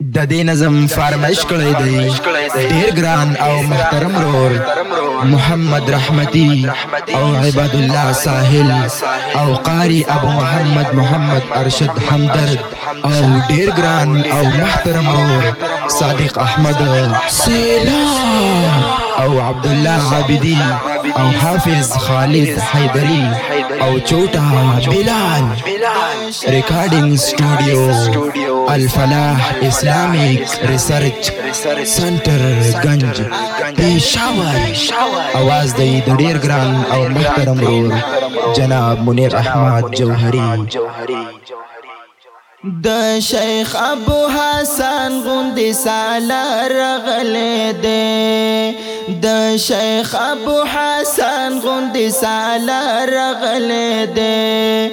د دې نظم فرمایش کړی دی ډیر ګران او محترم رور محمد رحمتي او عباد الله ساحل او قاری ابو محمد محمد ارشد همدرد او ډیر ګران او محترم رور صادق احمد سیلا او عبد الله عابدی او حافظ خالد حیدری او چوټا بلال ریکارډینګ سټوډیو الفلاح اسلامیک ریسرچ سنټر گنج پېښور اواز دی د ډیر ګران او محترم ورور جناب منیر احمد جوهری د شیخ ابو حسن غوندې سالار غلې دې د شیخ ابو حسن غوندې سالار غلې دې